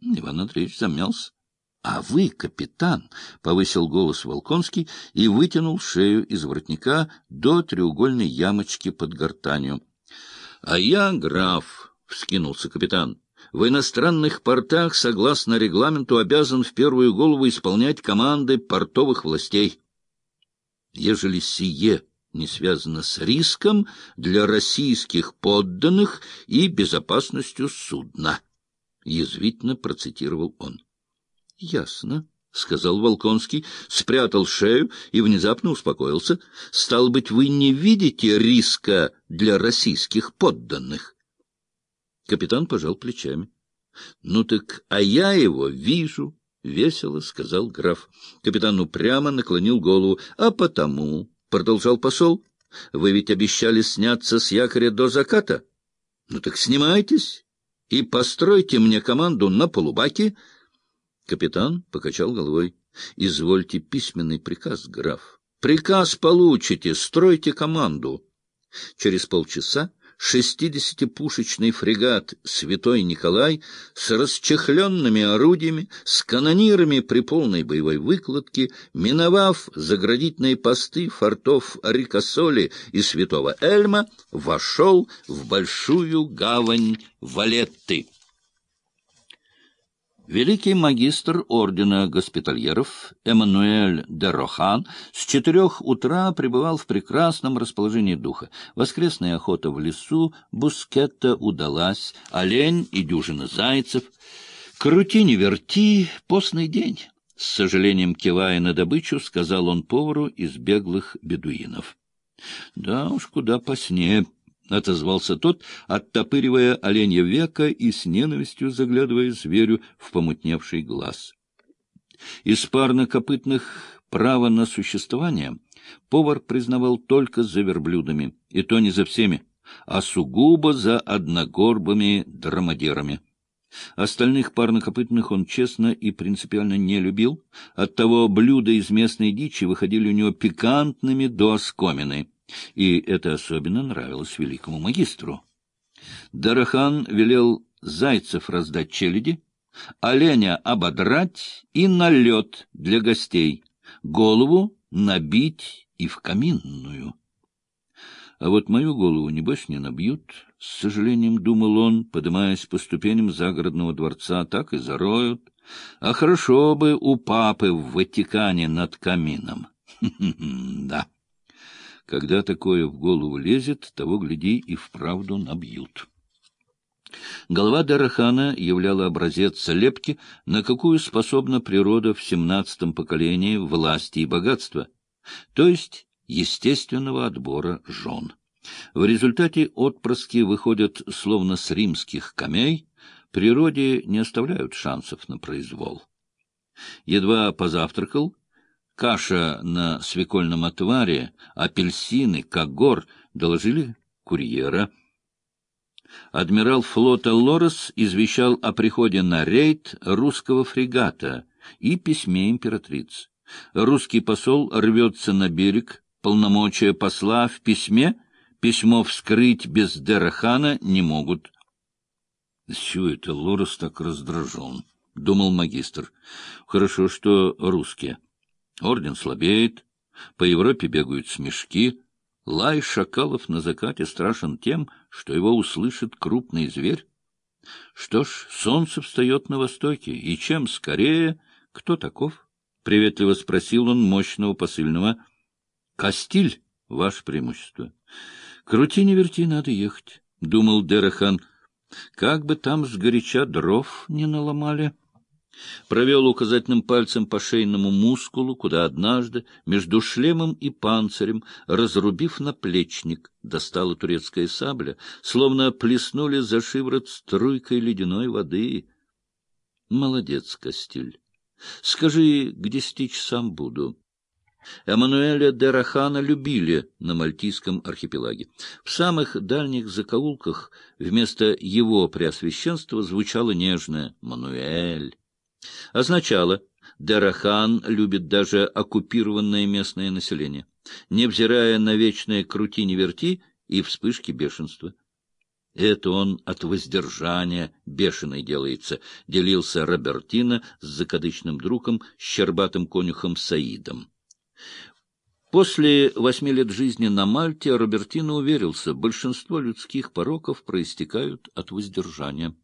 Иван Андреевич замялся. — А вы, капитан, — повысил голос Волконский и вытянул шею из воротника до треугольной ямочки под гортанью. — А я граф, — вскинулся капитан. — В иностранных портах, согласно регламенту, обязан в первую голову исполнять команды портовых властей. Ежели сие не связано с риском для российских подданных и безопасностью судна, — язвительно процитировал он. — Ясно, — сказал Волконский, спрятал шею и внезапно успокоился. — Стал быть, вы не видите риска для российских подданных? Капитан пожал плечами. — Ну так, а я его вижу, — весело сказал граф. Капитан упрямо наклонил голову. — А потому, — продолжал посол, — вы ведь обещали сняться с якоря до заката. Ну так снимайтесь и постройте мне команду на полубаке, — Капитан покачал головой. — Извольте письменный приказ, граф. — Приказ получите, стройте команду. Через полчаса шестидесятипушечный фрегат «Святой Николай» с расчехленными орудиями, с канонирами при полной боевой выкладке, миновав заградительные посты фортов Рикосоли и Святого Эльма, вошел в большую гавань Валетты. Великий магистр ордена госпитальеров Эммануэль де Рохан с четырех утра пребывал в прекрасном расположении духа. Воскресная охота в лесу Бускетта удалась, олень и дюжина зайцев. «Крути не верти, постный день», — с сожалением кивая на добычу, сказал он повару из беглых бедуинов. «Да уж, куда поснее», — отозвался тот, оттопыривая оленье века и с ненавистью заглядывая зверю в помутневший глаз. Из парнокопытных права на существование повар признавал только за верблюдами, и то не за всеми, а сугубо за одногорбыми драмадерами. Остальных парнокопытных он честно и принципиально не любил, оттого блюда из местной дичи выходили у него пикантными до оскомины и это особенно нравилось великому магистру. Дарахан велел зайцев раздать челяди, оленя ободрать и на лед для гостей, голову набить и в каминную. А вот мою голову, небось, не набьют, — с сожалением думал он, поднимаясь по ступеням загородного дворца, так и зароют. А хорошо бы у папы в Ватикане над камином. Да. Когда такое в голову лезет, того, гляди, и вправду набьют. Голова Дарахана являла образец лепки, на какую способна природа в семнадцатом поколении власти и богатства, то есть естественного отбора жен. В результате отпрыски выходят словно с римских камей, природе не оставляют шансов на произвол. Едва позавтракал, каша на свекольном отваре, апельсины, когор доложили курьера. Адмирал флота Лорес извещал о приходе на рейд русского фрегата и письме императрицы. Русский посол рвется на берег, полномочия посла в письме, письмо вскрыть без Дерахана не могут. — Чего это Лорес так раздражен? — думал магистр. — Хорошо, что русские. Орден слабеет, по Европе бегают смешки. Лай шакалов на закате страшен тем, что его услышит крупный зверь. Что ж, солнце встает на востоке, и чем скорее... Кто таков? — приветливо спросил он мощного посыльного. — Кастиль, ваше преимущество. — Крути не верти, надо ехать, — думал Дерахан. — Как бы там сгоряча дров не наломали провел указательным пальцем по шейному мускулу, куда однажды, между шлемом и панцирем, разрубив наплечник, достала турецкая сабля, словно плеснули за шиворот струйкой ледяной воды. Молодец, Костиль. Скажи, к десяти часам буду. Эммануэля де Рахана любили на Мальтийском архипелаге. В самых дальних закоулках вместо его преосвященства звучало нежное «Мануэль» означало, Дерахан любит даже оккупированное местное население, невзирая на вечные крути-не-верти и вспышки бешенства. Это он от воздержания бешеный делается, — делился Робертино с закадычным другом, щербатым конюхом Саидом. После восьми лет жизни на Мальте Робертино уверился, большинство людских пороков проистекают от воздержания.